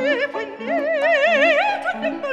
Venez, venez, tout le monde.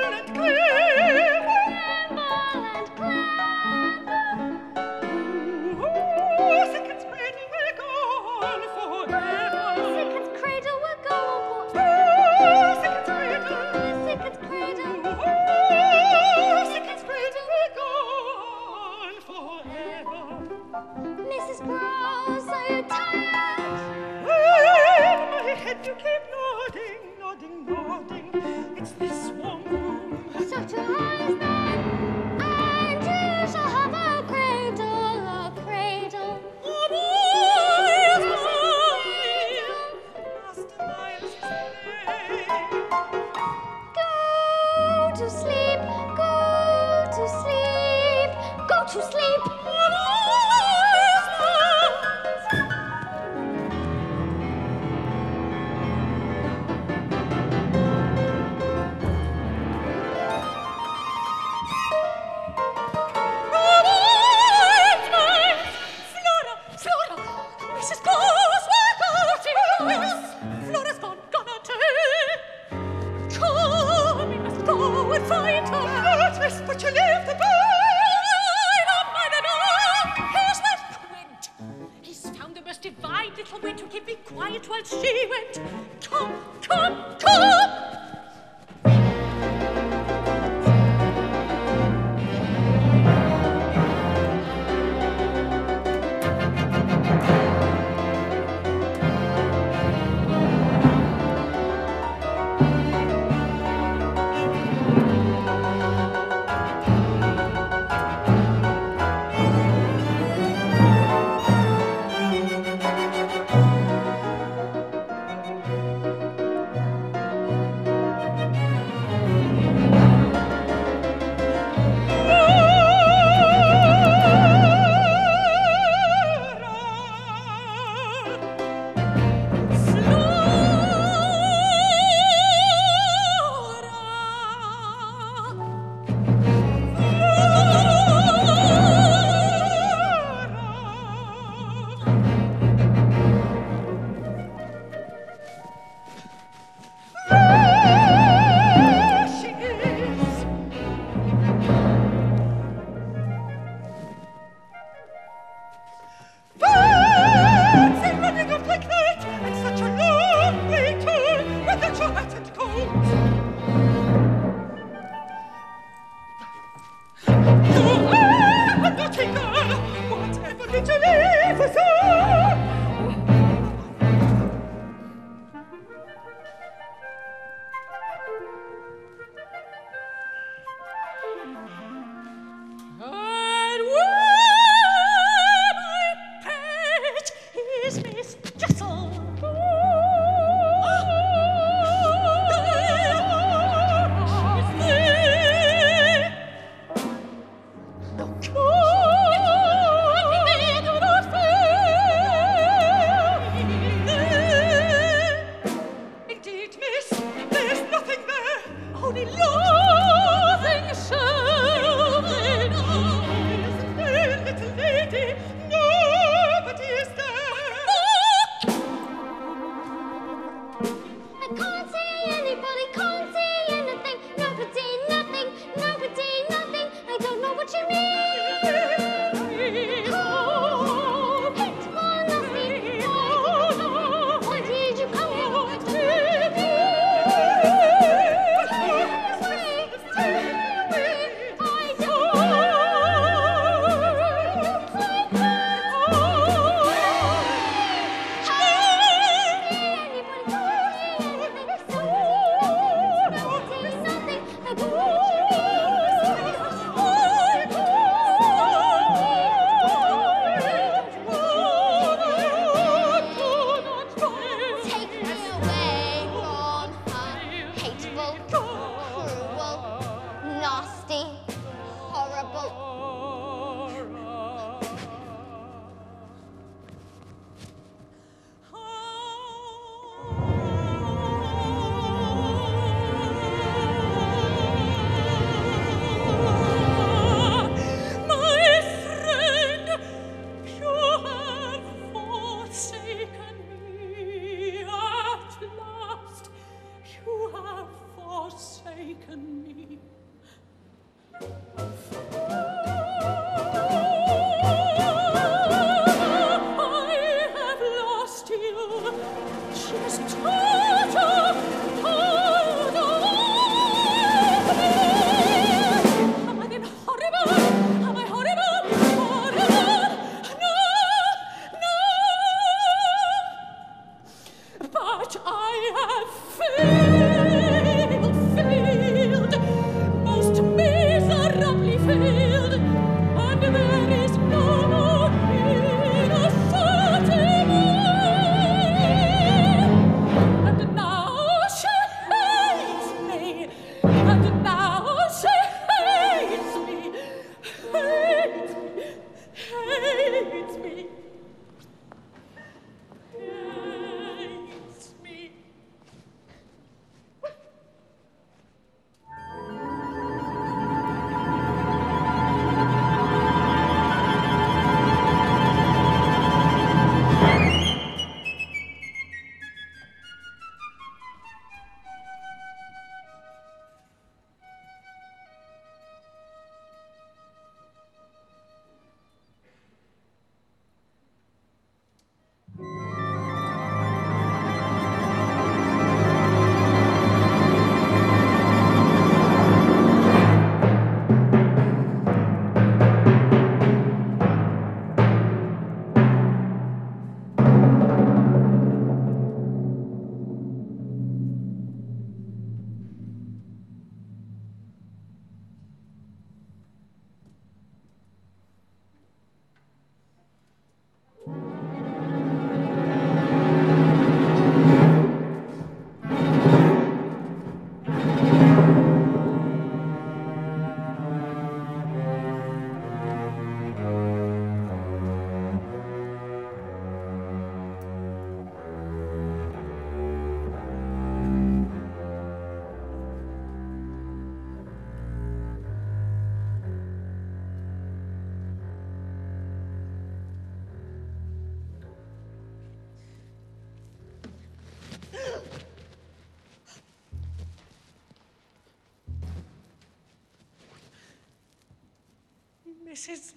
Mrs.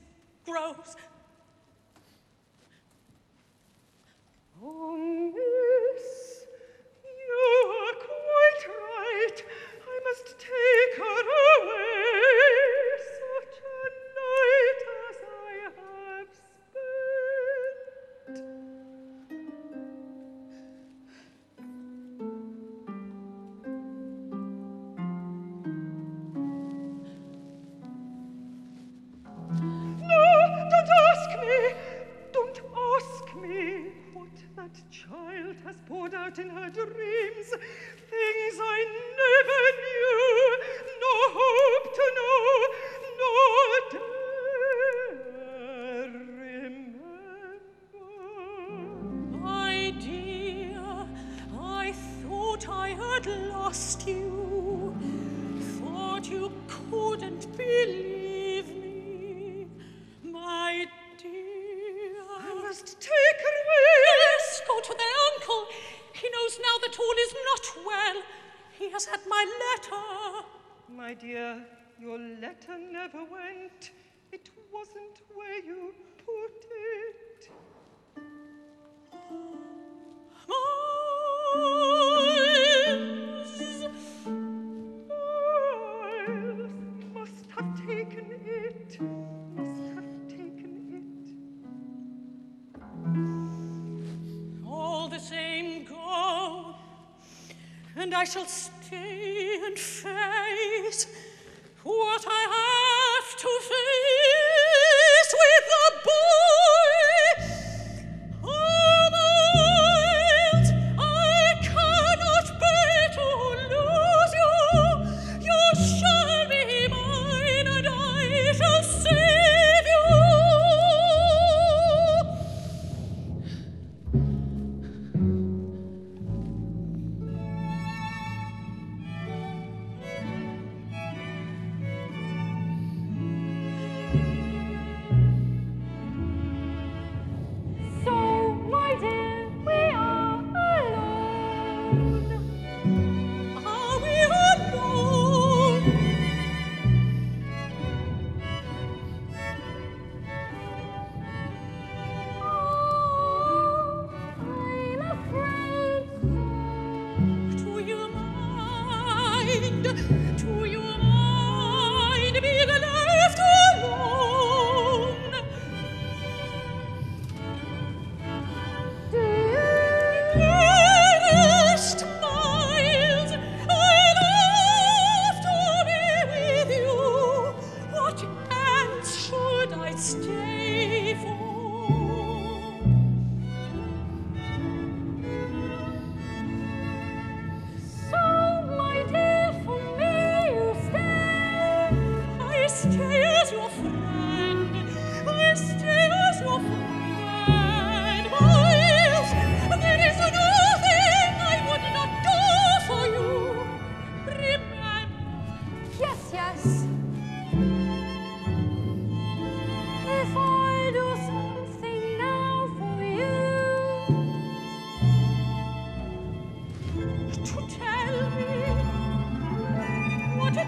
Groves. Oh, I shall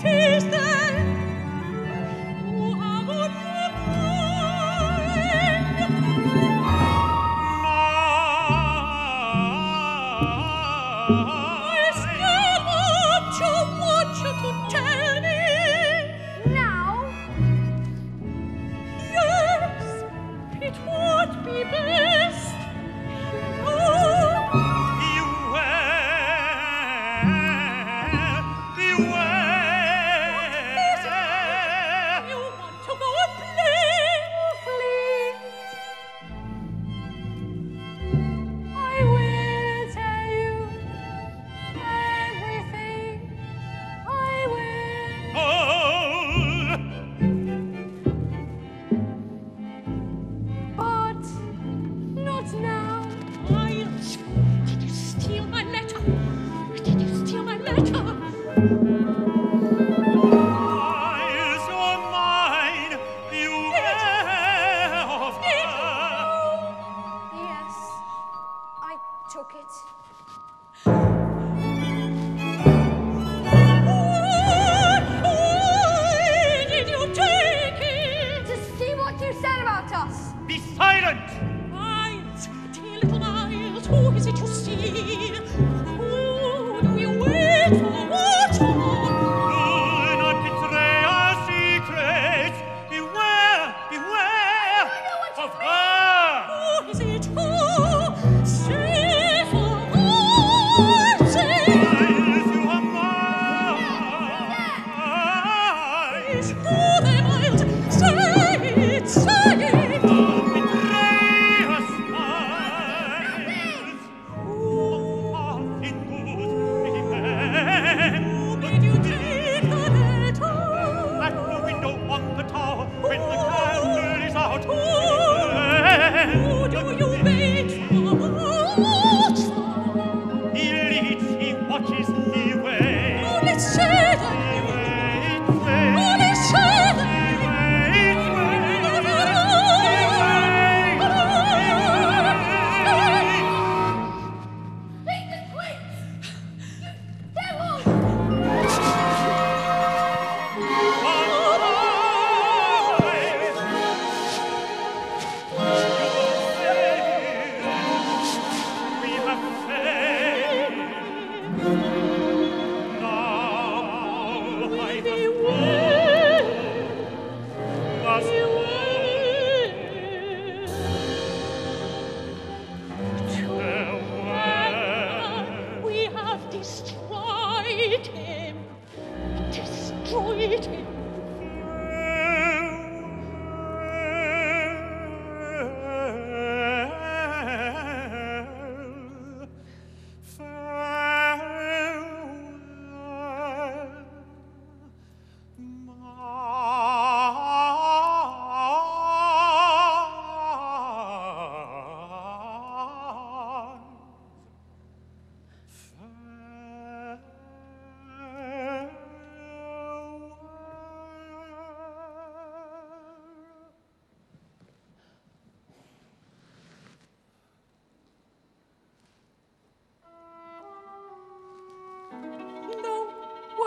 tis the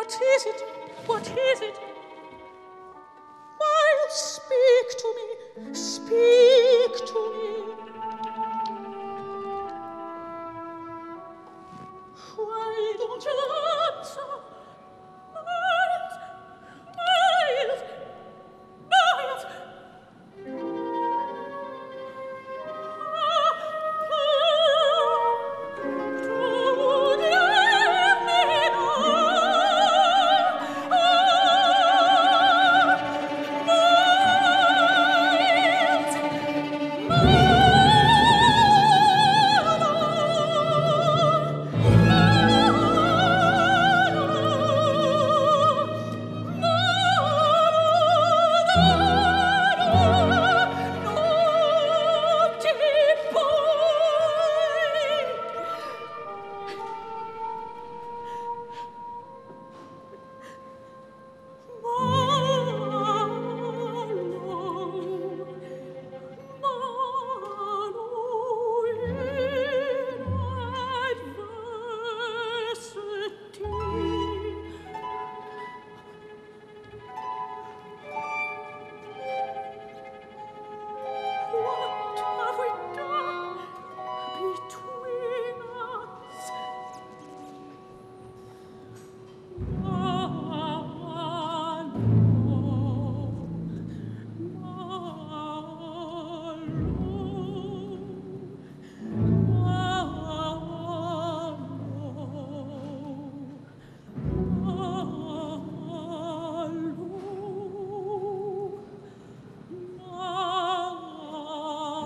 What is it? What is it? Miles, speak to me, speak to me.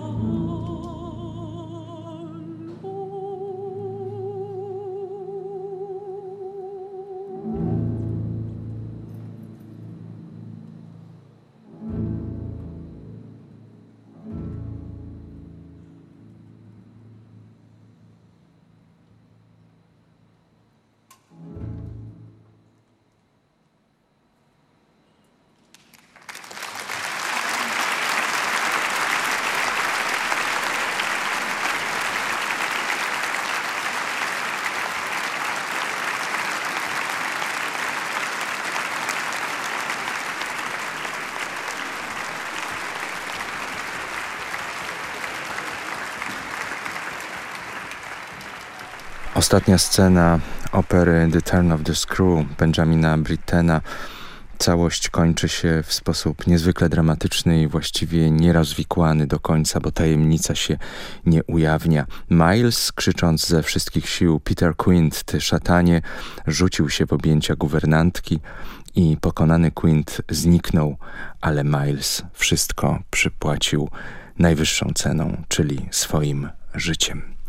all Ostatnia scena opery The Turn of the Screw Benjamina Brittena. Całość kończy się w sposób niezwykle dramatyczny i właściwie nierozwikłany do końca, bo tajemnica się nie ujawnia. Miles, krzycząc ze wszystkich sił Peter Quint, ty szatanie, rzucił się w objęcia guwernantki i pokonany Quint zniknął, ale Miles wszystko przypłacił najwyższą ceną, czyli swoim życiem.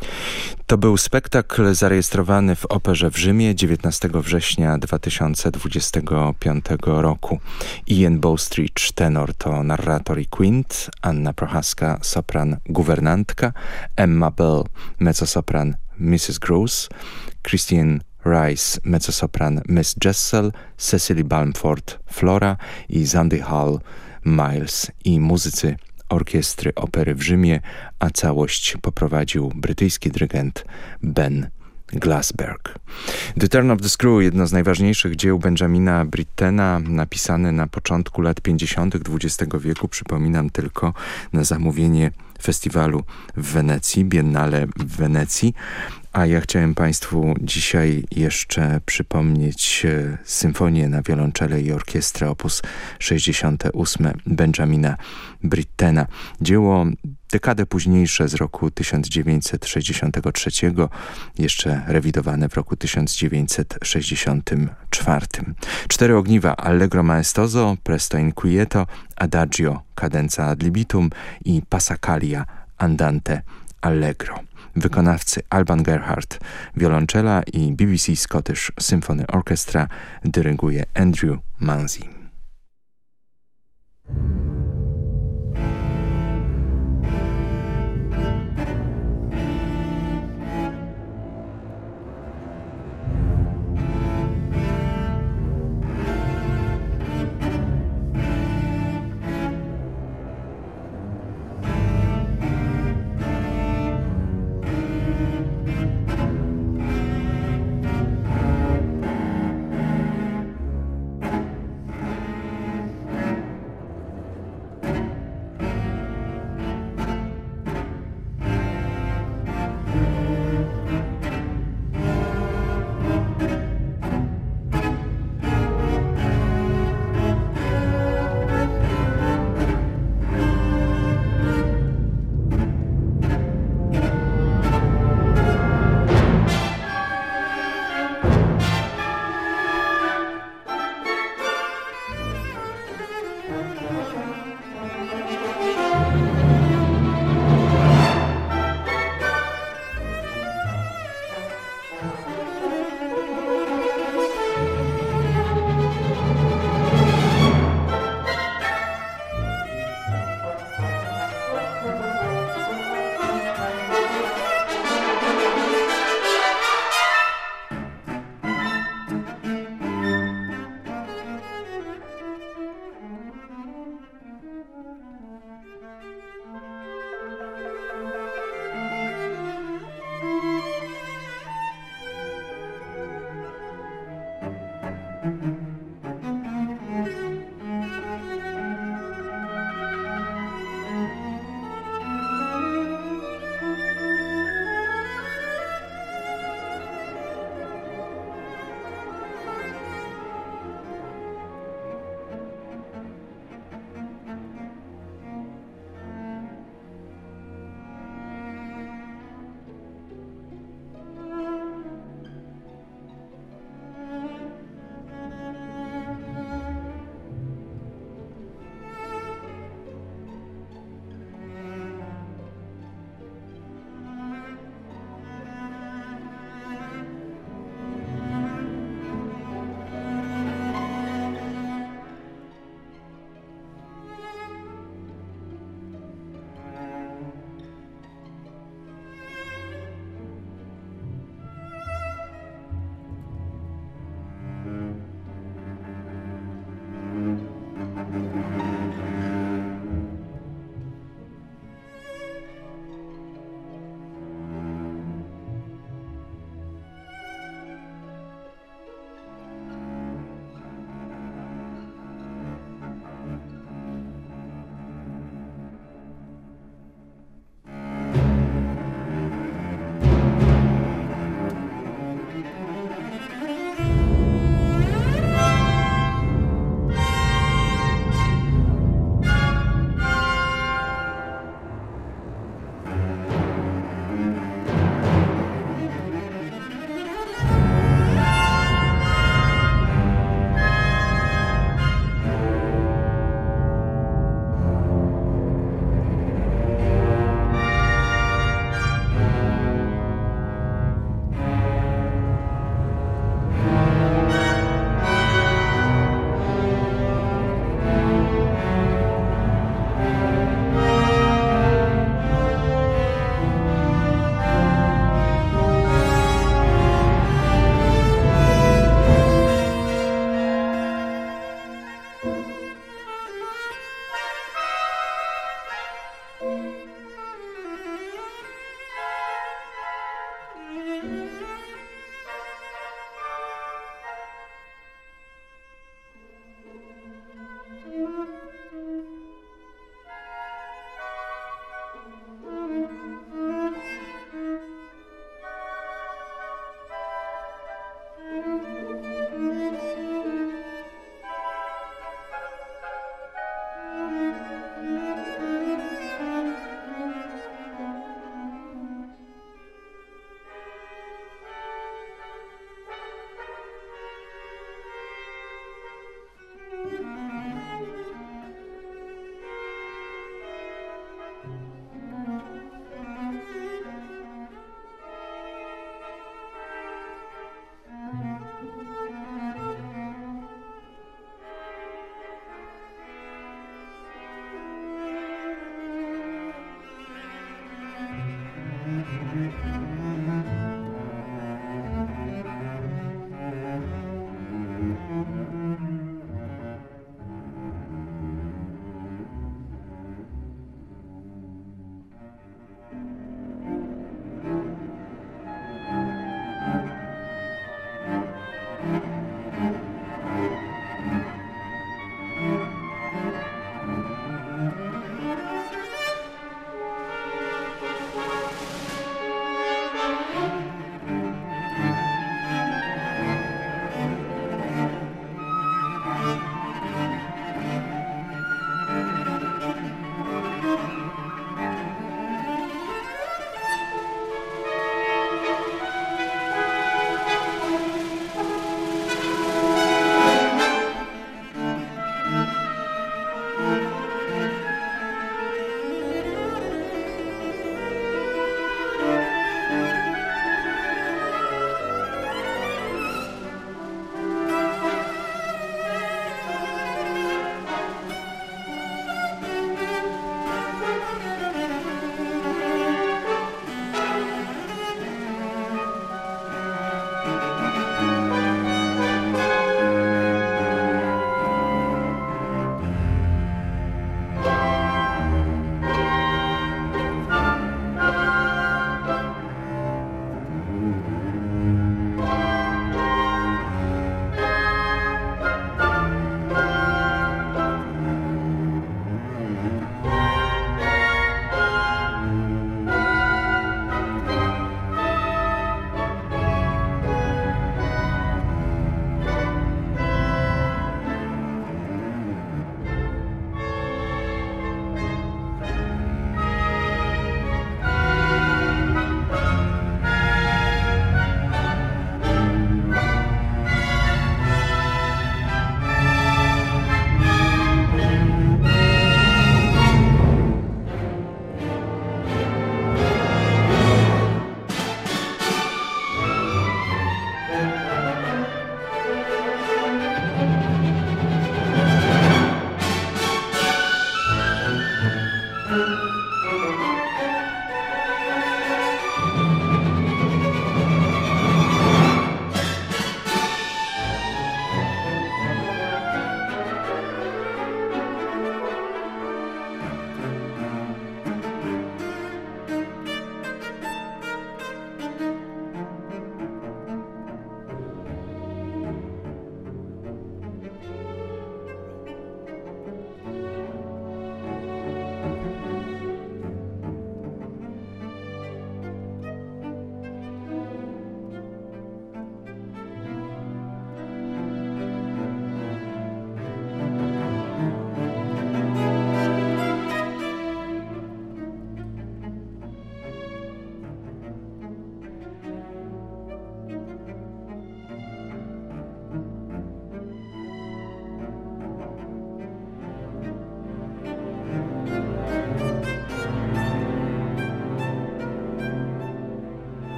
To był spektakl zarejestrowany w Operze w Rzymie 19 września 2025 roku. Ian Bowstridge, tenor to narrator i quint, Anna Prochaska, sopran guwernantka, Emma Bell, mezzosopran Mrs. Gross, Christian Rice, mezzosopran Miss Jessel, Cecily Balmford, Flora i Zandy Hall, Miles i muzycy orkiestry opery w Rzymie, a całość poprowadził brytyjski dyrygent Ben Glassberg. The Turn of the Screw, jedno z najważniejszych dzieł Benjamina Brittena, napisane na początku lat 50. XX wieku, przypominam tylko na zamówienie festiwalu w Wenecji, Biennale w Wenecji, a ja chciałem Państwu dzisiaj jeszcze przypomnieć e, symfonię na wiolonczele i orkiestrę op. 68 Benjamina Brittena. Dzieło dekadę późniejsze z roku 1963, jeszcze rewidowane w roku 1964. Cztery ogniwa Allegro maestoso, Presto inquieto, Adagio, Cadenza ad libitum i Passacaglia andante allegro wykonawcy Alban Gerhardt, wiolonczela i BBC Scottish Symphony Orchestra dyryguje Andrew Manzi.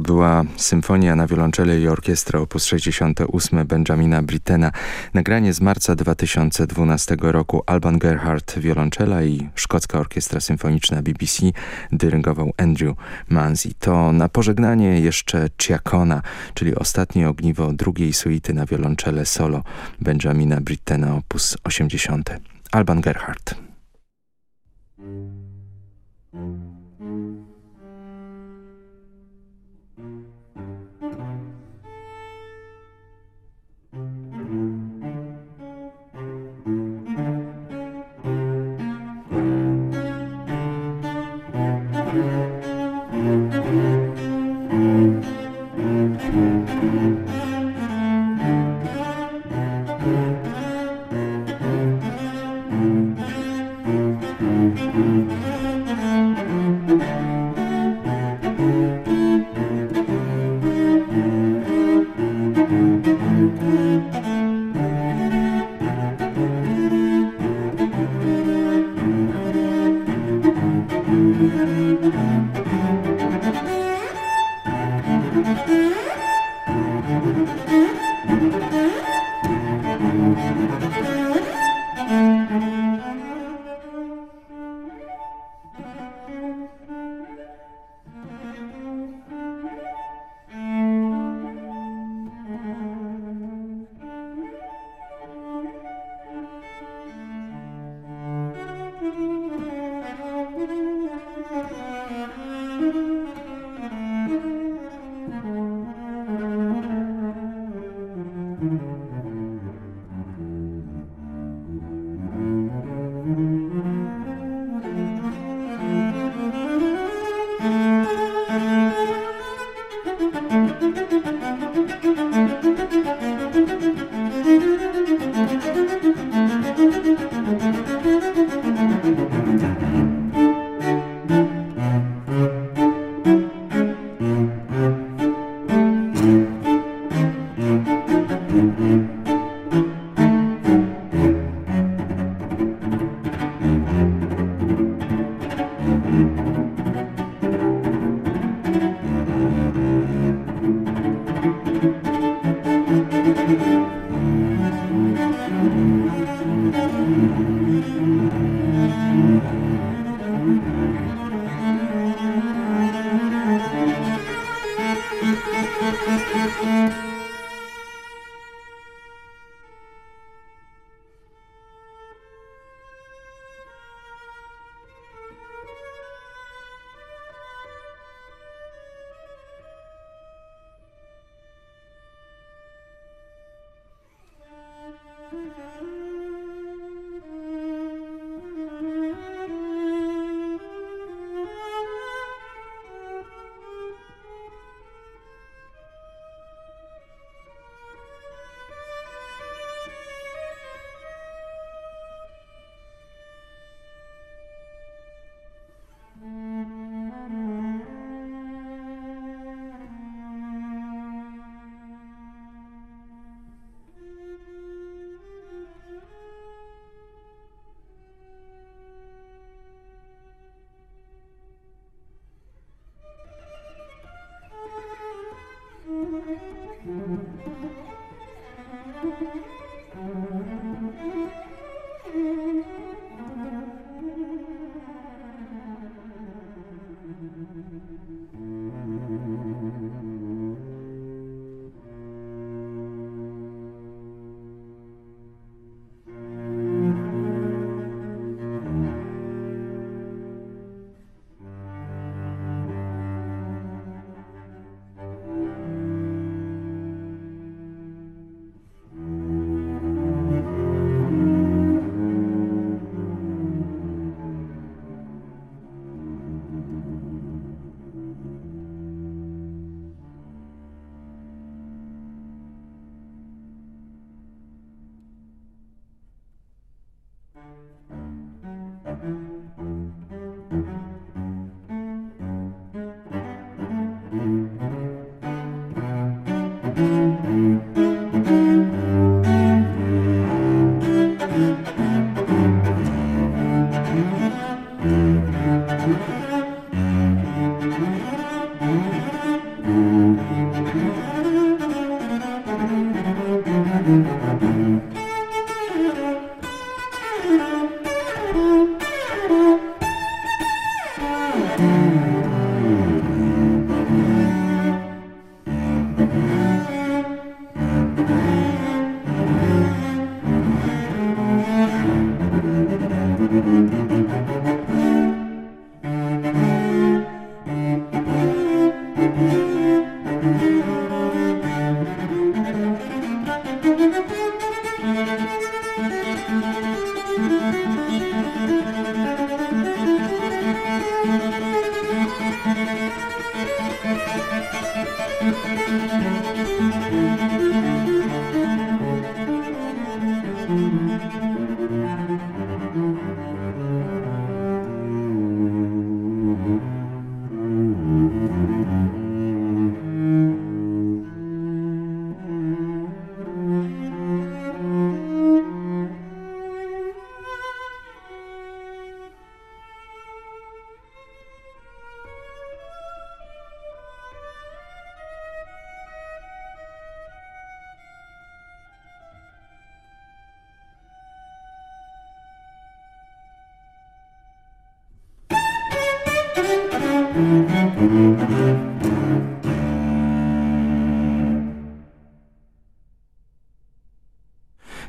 była Symfonia na wiolonczele i orkiestrę op. 68 Benjamina Brittena. Nagranie z marca 2012 roku Alban Gerhardt wiolonczela i Szkocka Orkiestra Symfoniczna BBC dyrygował Andrew Manzi. To na pożegnanie jeszcze Ciacona, czyli ostatnie ogniwo drugiej suity na wiolonczele solo Benjamina Brittena op. 80. Alban Gerhardt.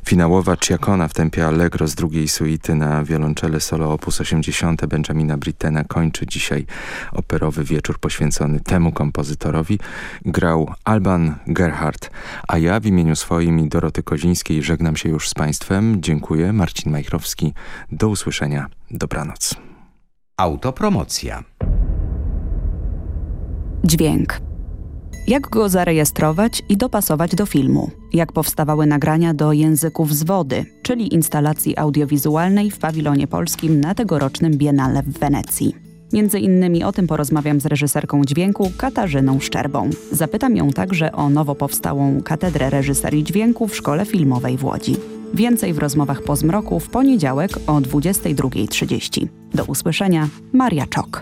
Finałowa Ciakona w tempie Allegro z drugiej suity na wiolonczele solo op. 80 Benjamina Brittena kończy dzisiaj operowy wieczór poświęcony temu kompozytorowi. Grał Alban Gerhardt, a ja w imieniu swoim i Doroty Kozińskiej żegnam się już z Państwem. Dziękuję. Marcin Majchrowski. Do usłyszenia. Dobranoc. Autopromocja. Dźwięk. Jak go zarejestrować i dopasować do filmu? Jak powstawały nagrania do języków z wody, czyli instalacji audiowizualnej w pawilonie polskim na tegorocznym Biennale w Wenecji? Między innymi o tym porozmawiam z reżyserką dźwięku Katarzyną Szczerbą. Zapytam ją także o nowo powstałą Katedrę Reżyserii Dźwięku w Szkole Filmowej w Łodzi. Więcej w rozmowach po zmroku w poniedziałek o 22.30. Do usłyszenia, Maria Czok.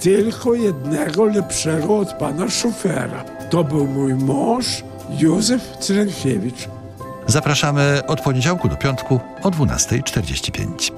tylko jednego lepszego od pana szofera. To był mój mąż Józef Cyrenkiewicz. Zapraszamy od poniedziałku do piątku o 12.45.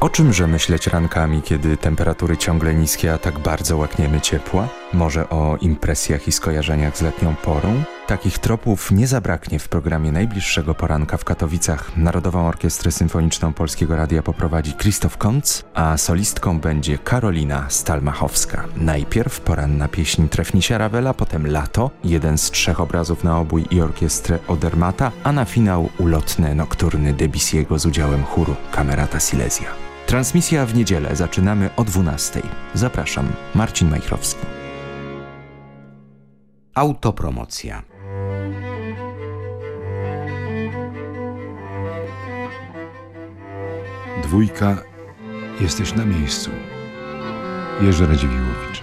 O czymże myśleć rankami, kiedy temperatury ciągle niskie, a tak bardzo łakniemy ciepła? Może o impresjach i skojarzeniach z letnią porą? Takich tropów nie zabraknie w programie najbliższego poranka w Katowicach. Narodową Orkiestrę Symfoniczną Polskiego Radia poprowadzi Krzysztof Kontz, a solistką będzie Karolina Stalmachowska. Najpierw poranna pieśń Trefnisia Ravela, potem Lato, jeden z trzech obrazów na obój i orkiestrę Odermata, a na finał ulotne nokturny Debussy'ego z udziałem chóru Kamerata Silesia. Transmisja w niedzielę zaczynamy o 12. Zapraszam, Marcin Majchrowski. Autopromocja. Dwójka, jesteś na miejscu. Jerzy Radziwiłowicz.